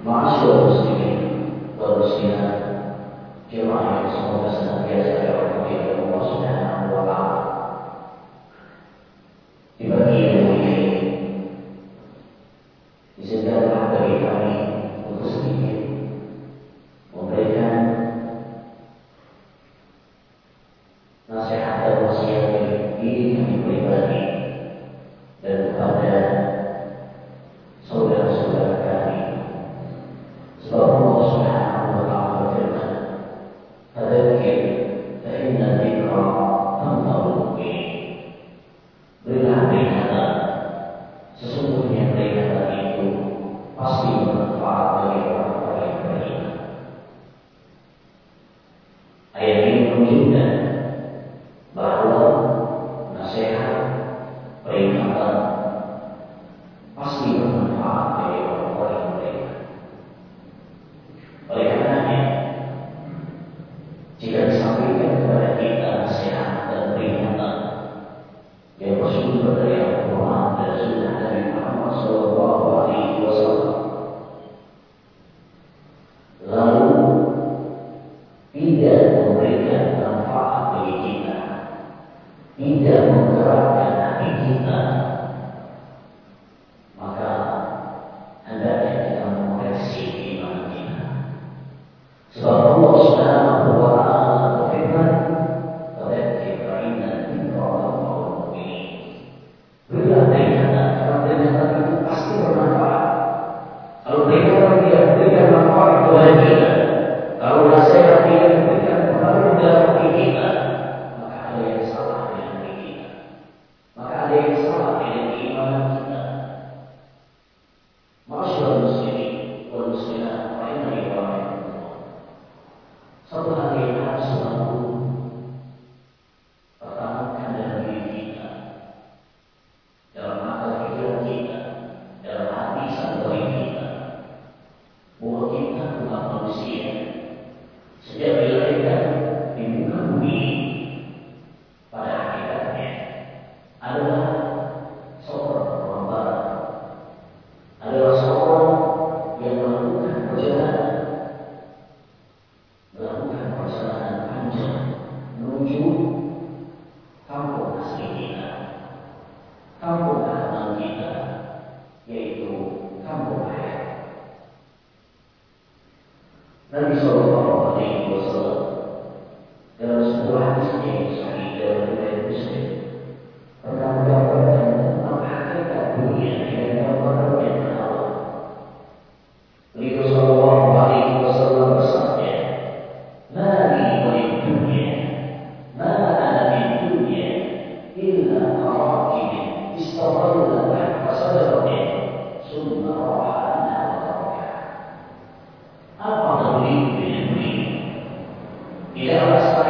Ma'asyur muslimin Baru sekian Jemaah yang semoga senantiasa ya Allah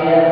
Amen.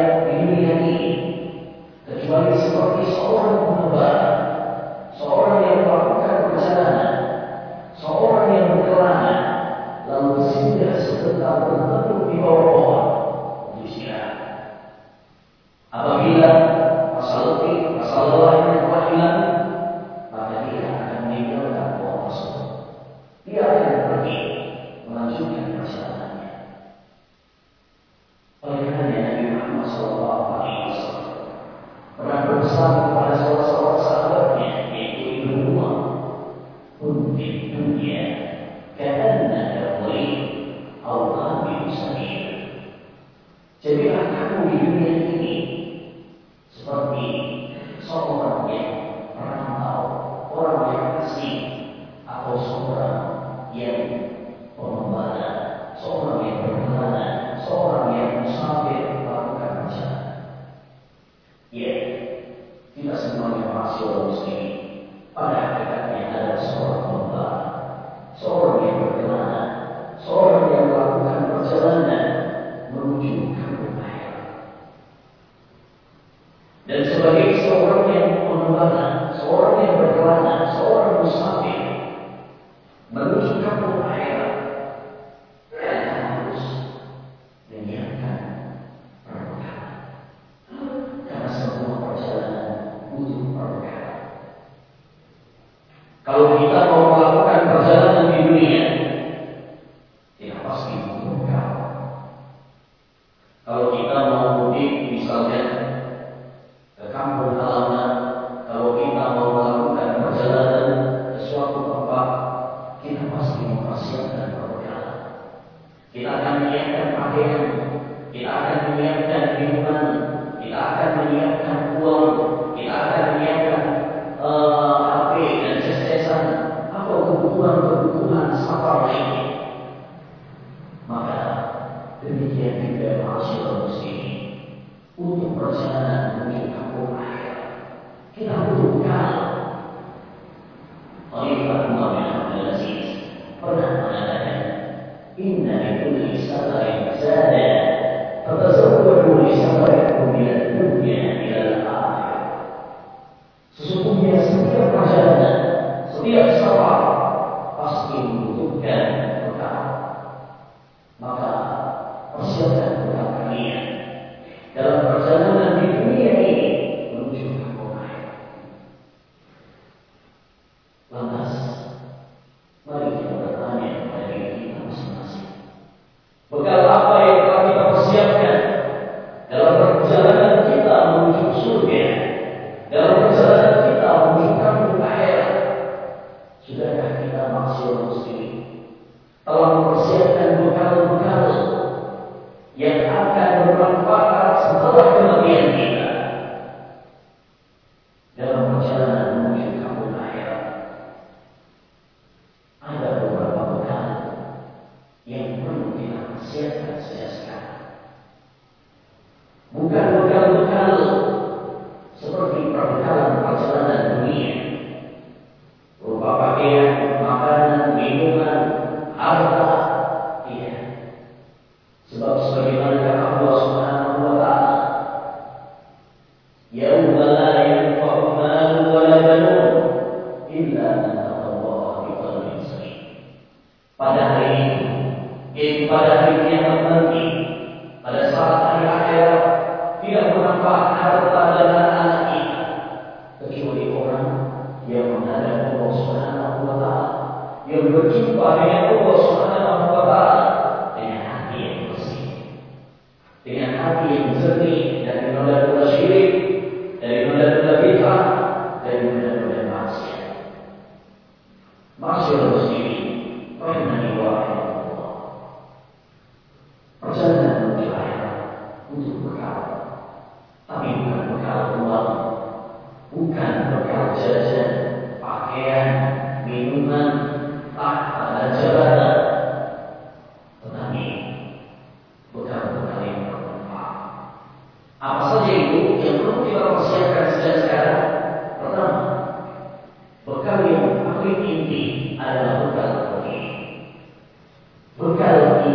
يقر وكان رسالة في دنيا.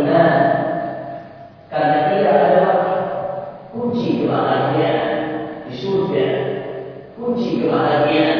benar. Karena dia adalah kunci kebahagiaan di surga. Kunci kebahagiaan.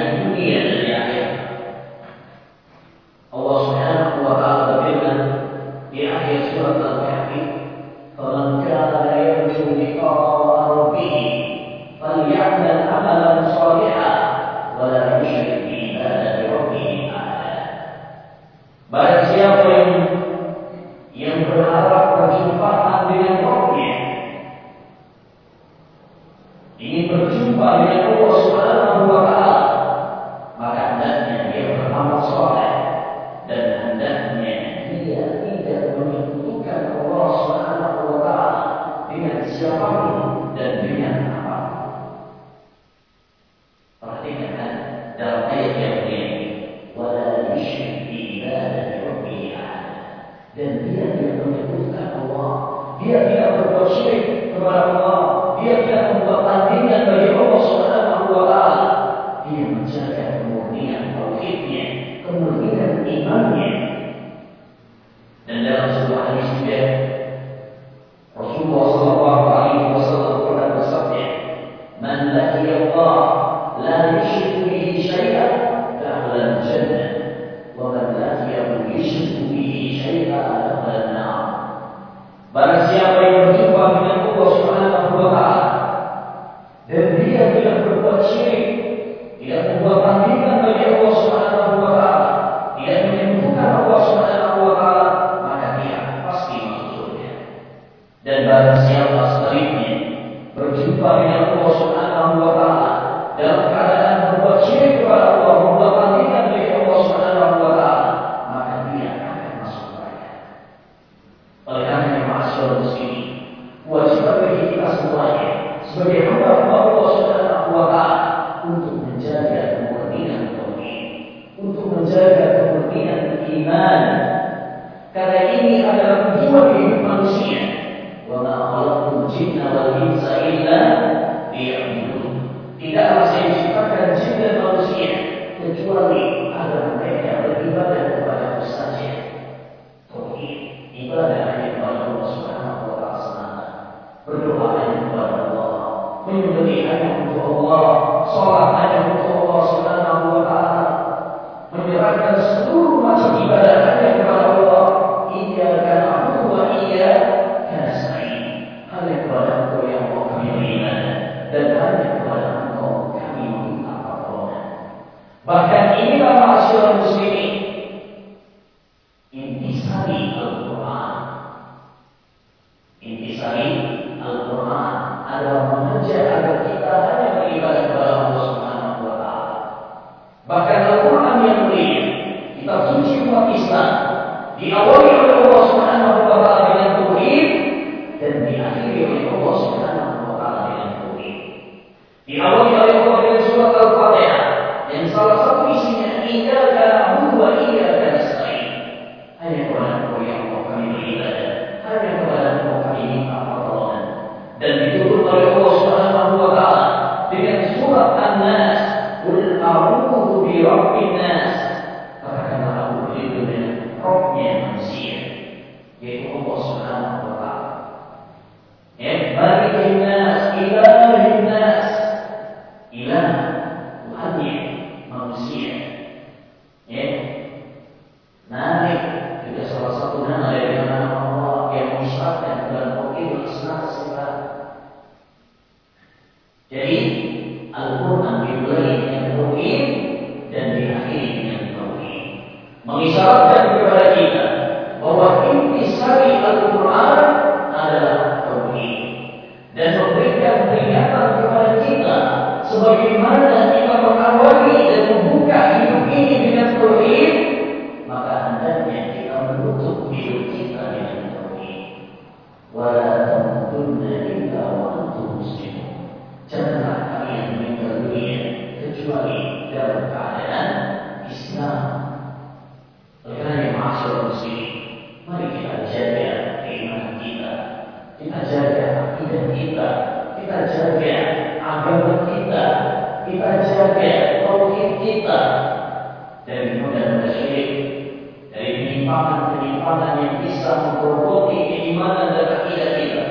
keimpanan-keimpanan yang bisa memperkuat keimanan dan akidah kita.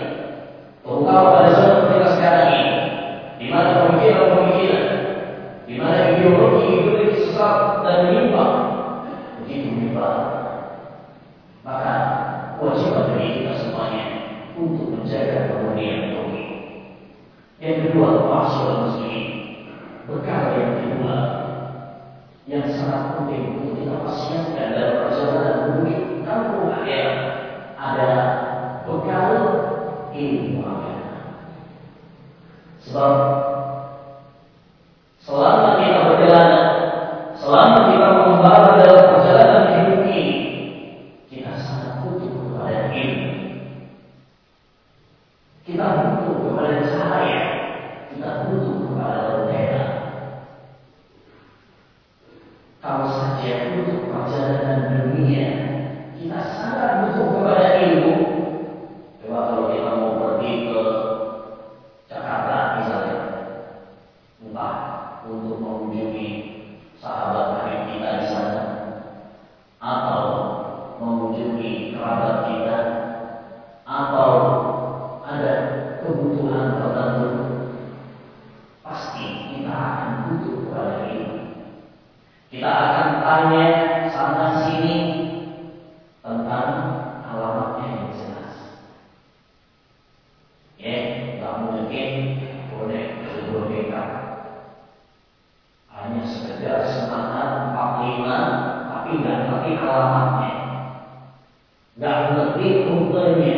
Terutama pada zaman kita sekarang ini, di mana pemikiran-pemikiran, di mana ideologi ideologi sesat dan menyimpang, begitu menyimpang. Maka kewajiban dari kita semuanya untuk menjaga kemudian ideologi. Yang kedua, maksud muslimin alamatnya. Nggak ngerti rutenya.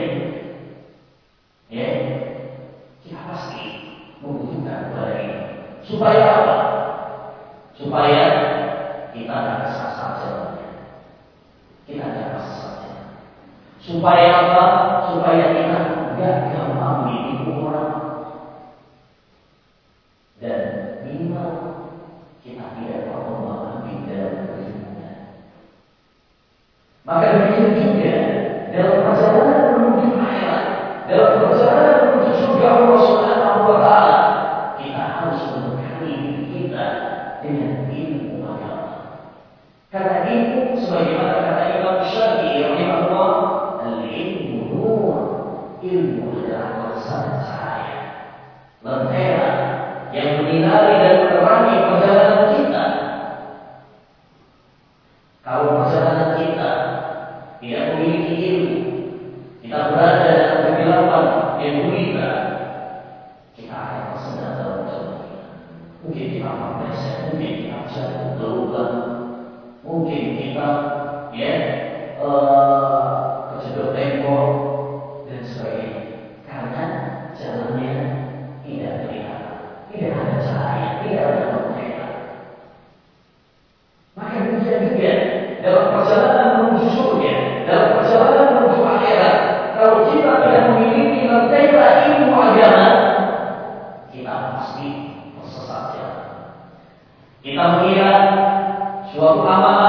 Ya, kita pasti membutuhkan kepada ini. Supaya apa? Supaya kita tidak kesasar jalannya. Kita tidak kesasar. Supaya apa? kira ilmu agama, kita pasti tersesat ya. Kita mengira suatu amalan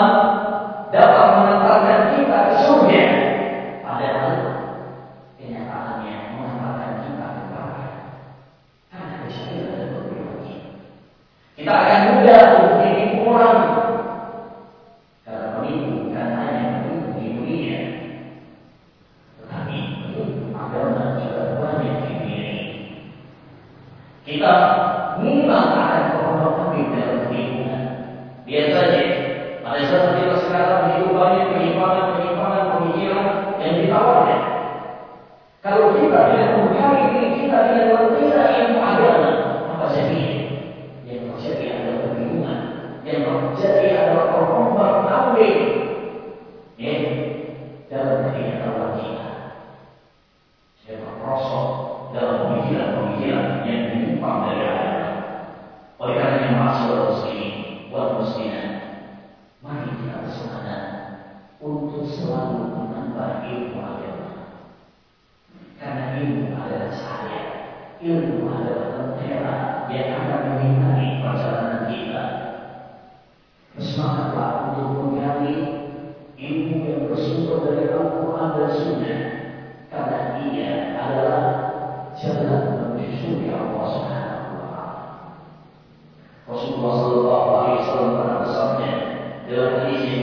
Lord.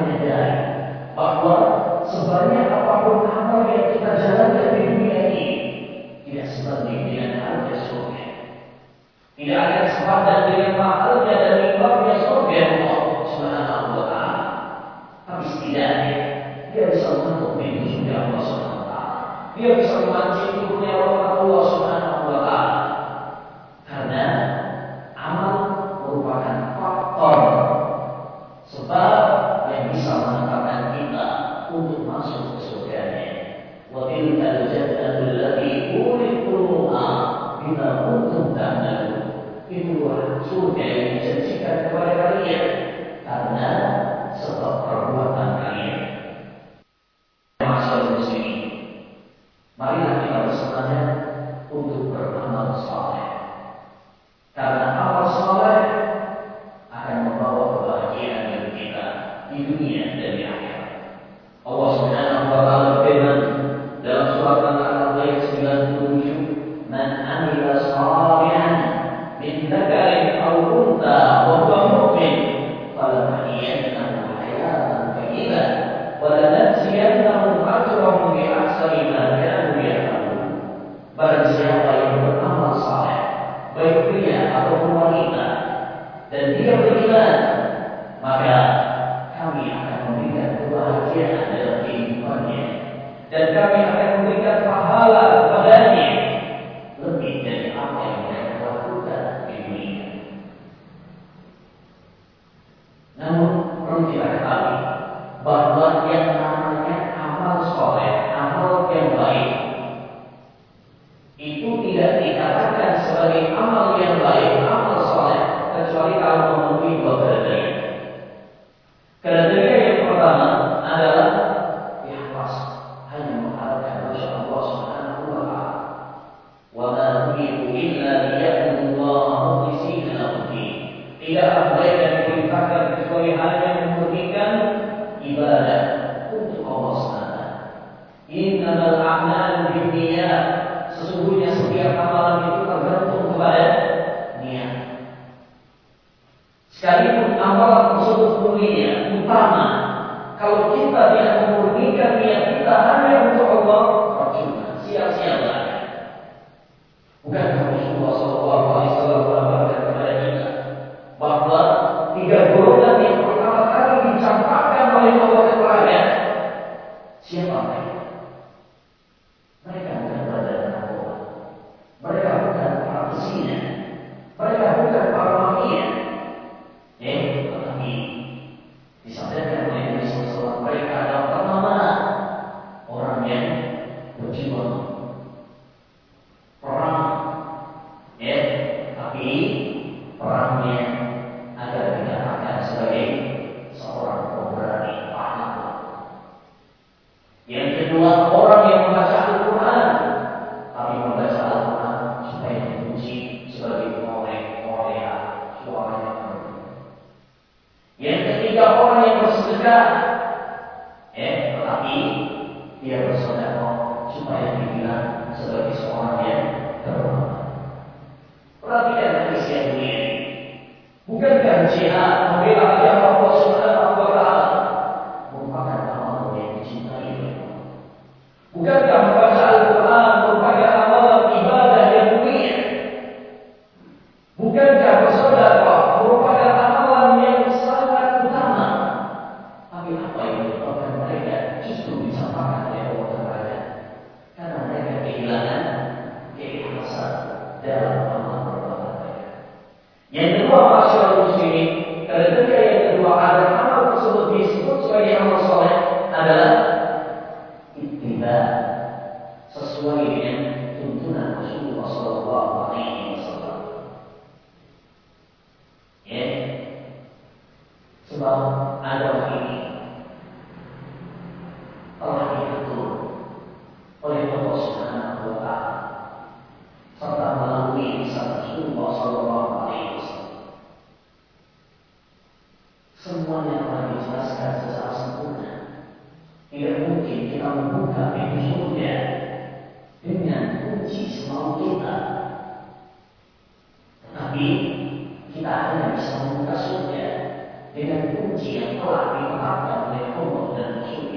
menyadari bahwa sebenarnya kemuliaan adalah imannya. Dan kami akan memberikan pahala 结化啊，比方他本为父母的人数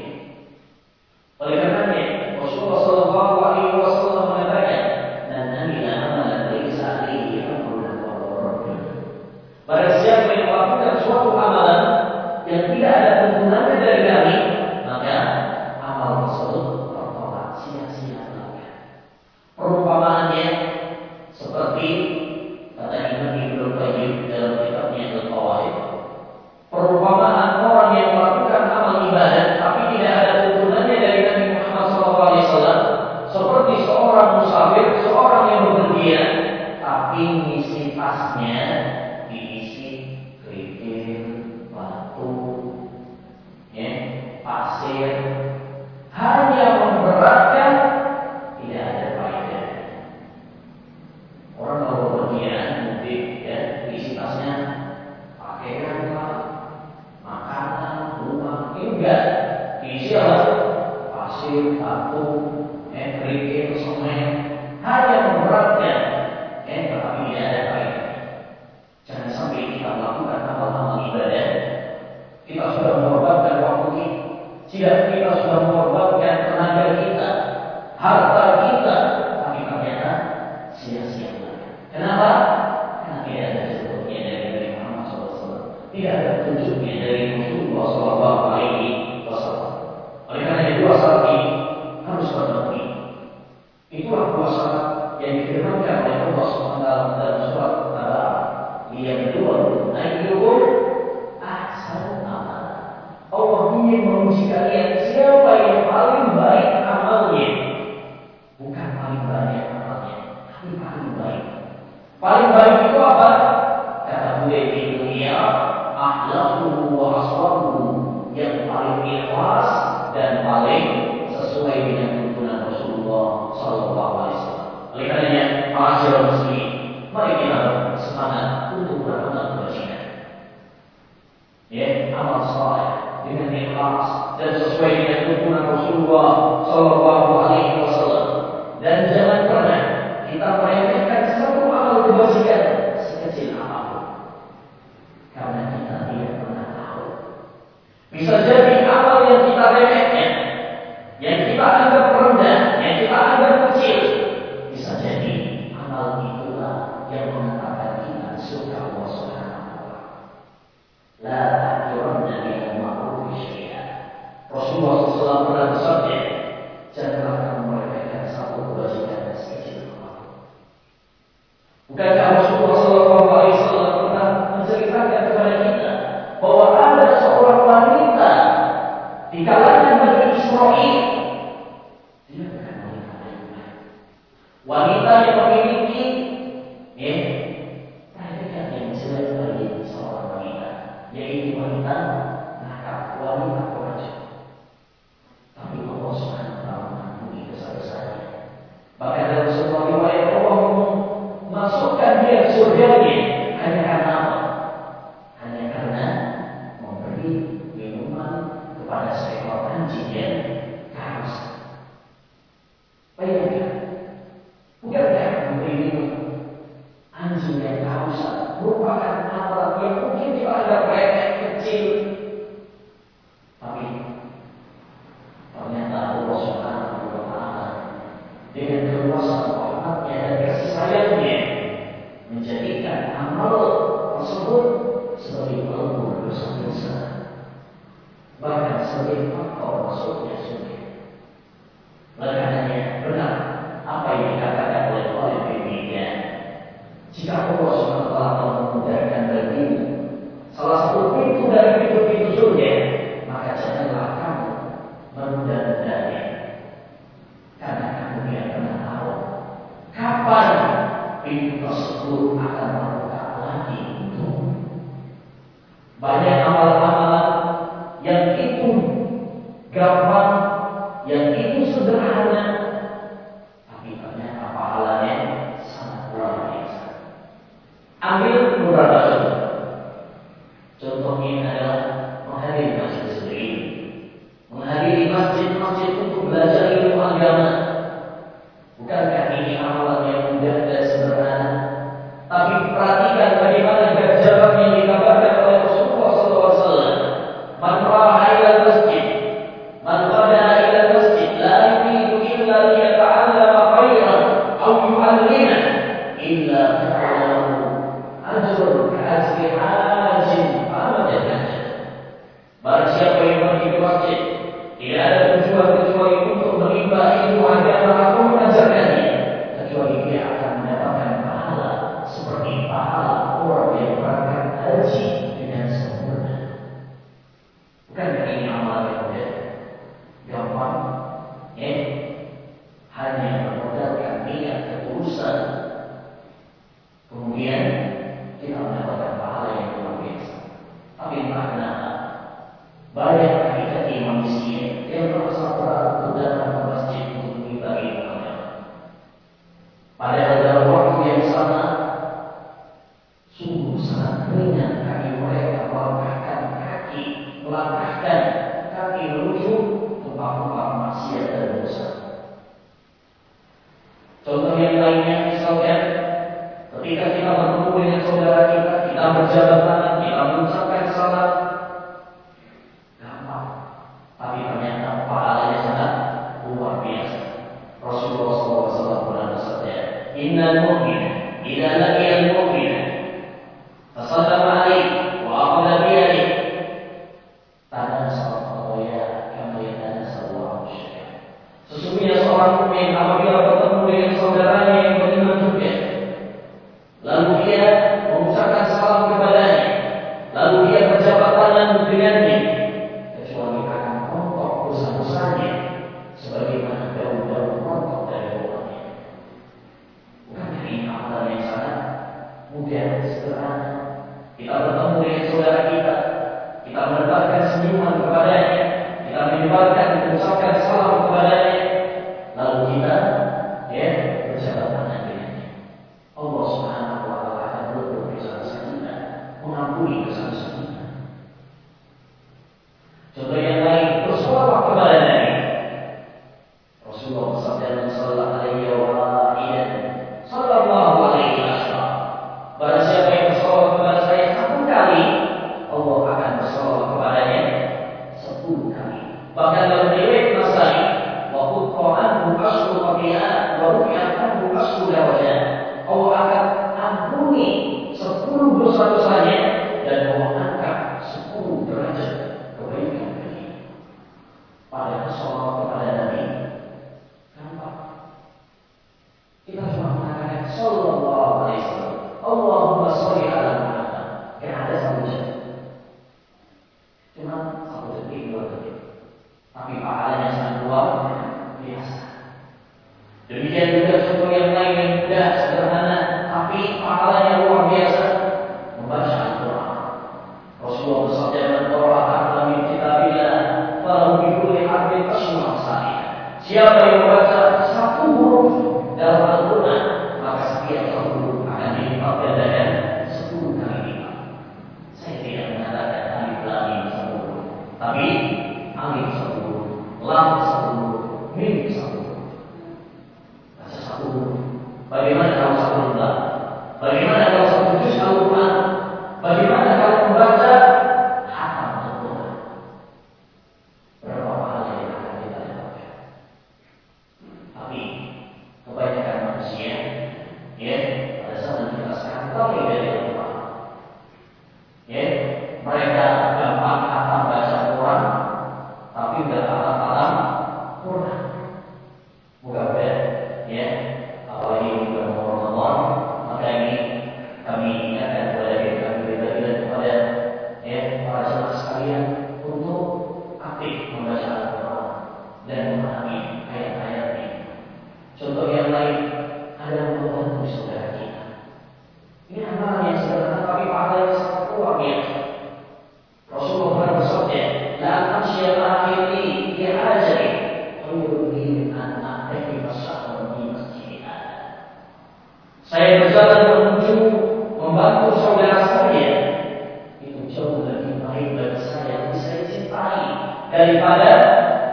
daripada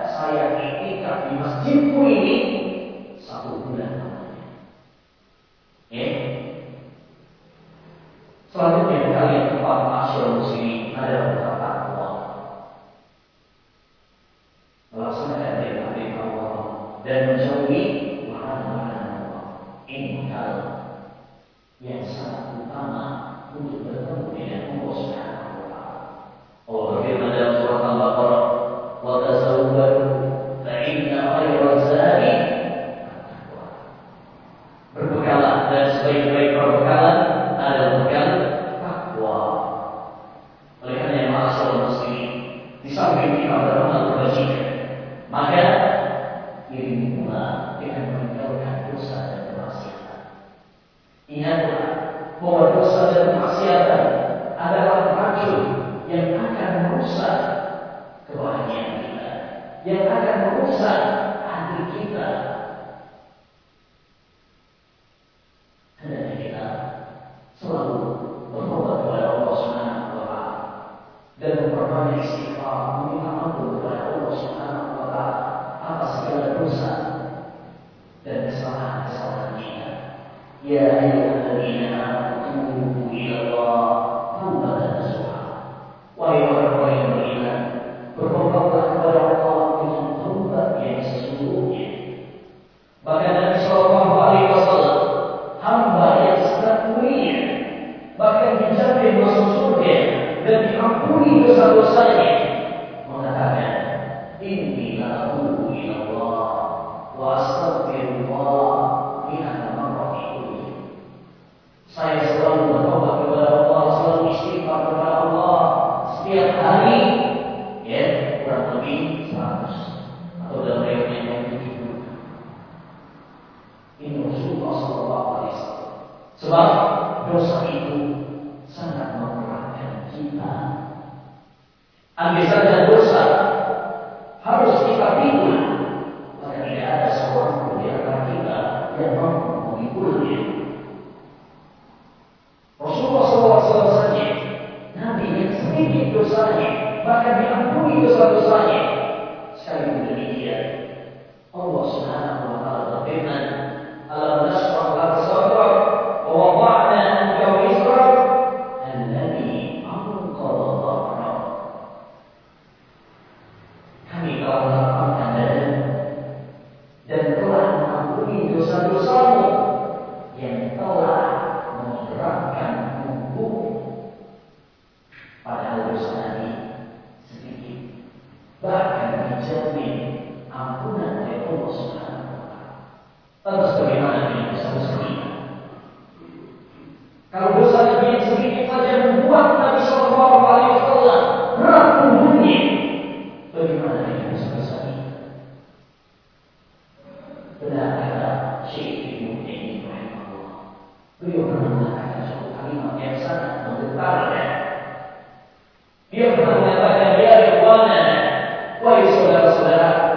saya ketika di masjidku ini satu bulan namanya. Eh? Selanjutnya kita lihat tempat asyur sini adalah tempat Allah. Melaksanakan perintah Allah dan menjauhi larangan Allah. Ini hal yang sangat utama untuk bertemu dengan Allah Subhanahu mengampuni dosa-dosanya mengatakan inni la ilaha illallah wa benar kata Syekh Ibnu Taimiyah rahimahullah. Beliau pernah mengatakan suatu kalimat yang sangat menggetarkan. Dia pernah mengatakan ya ikhwana, wahai saudara-saudara,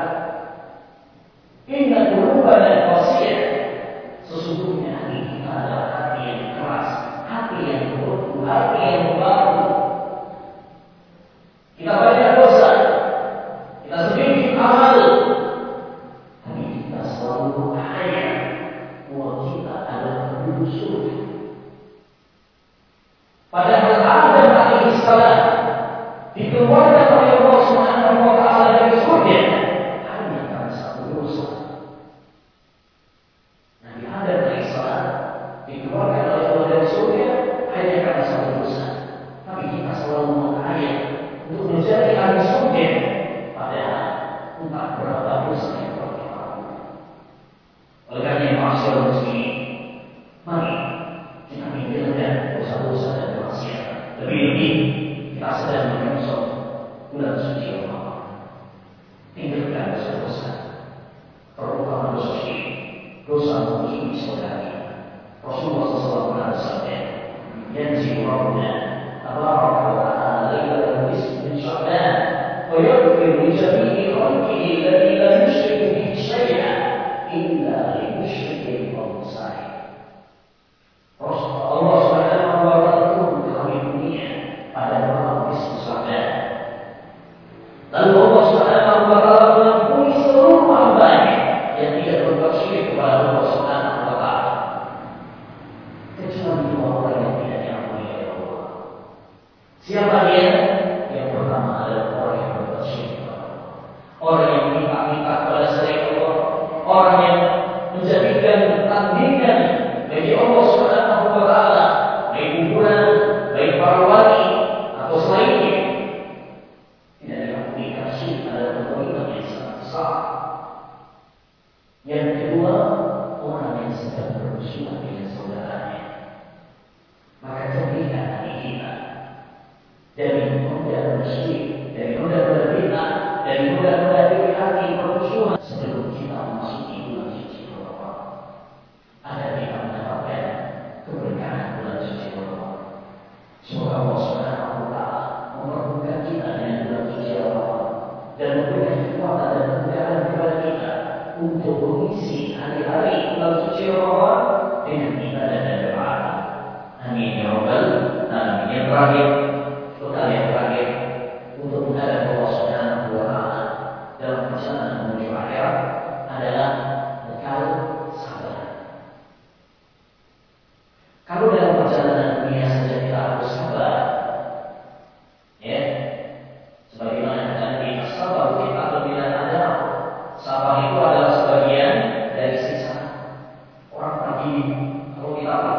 dan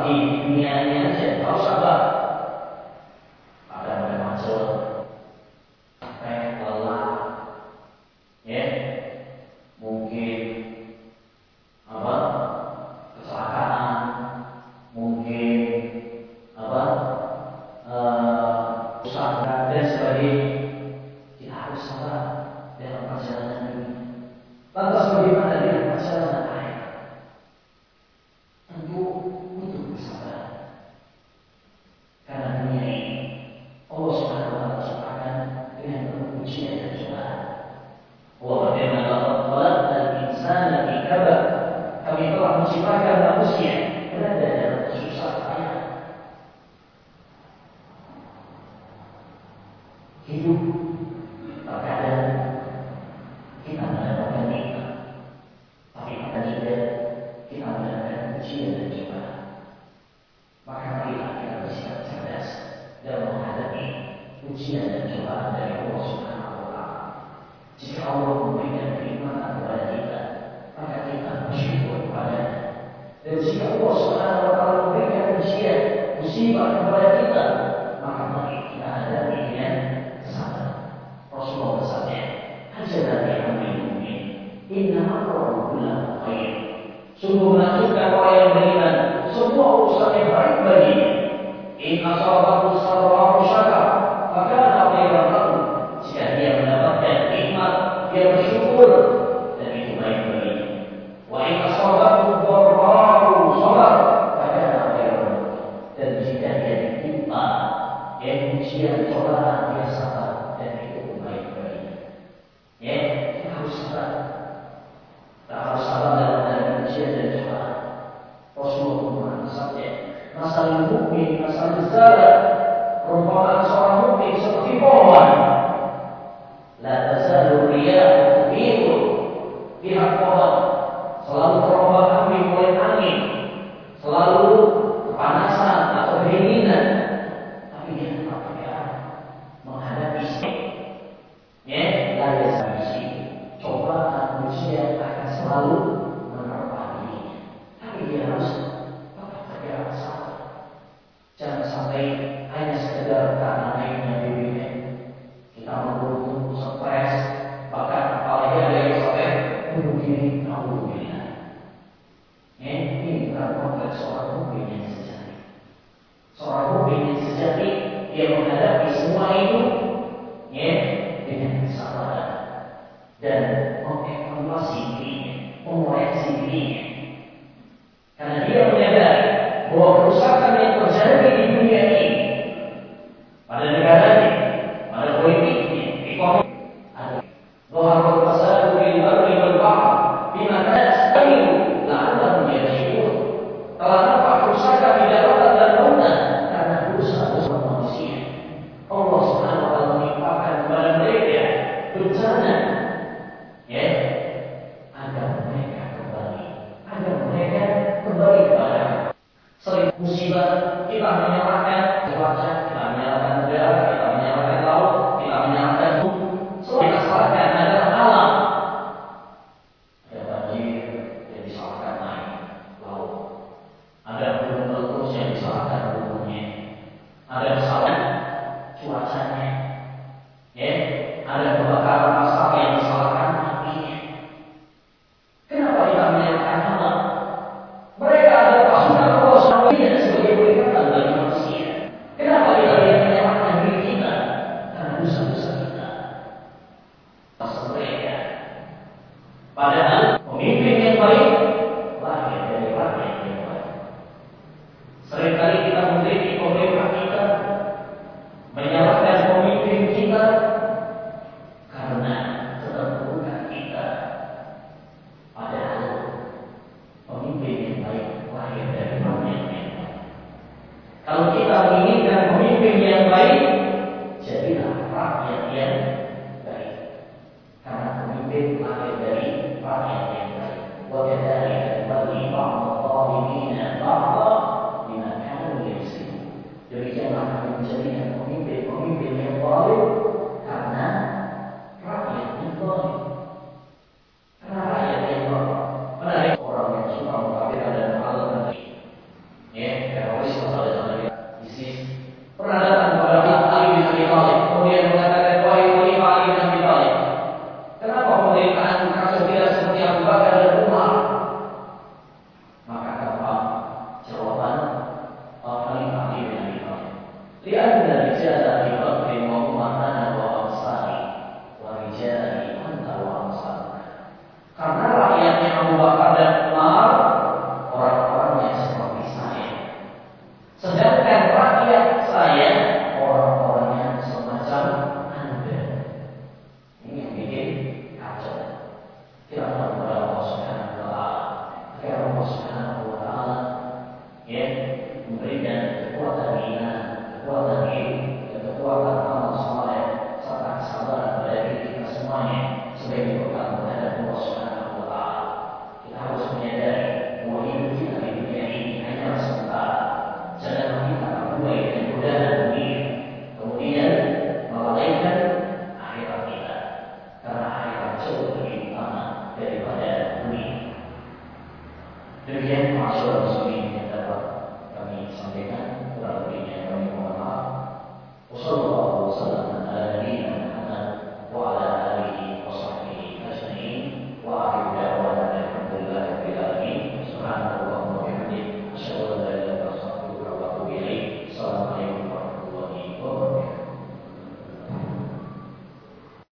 Yeah.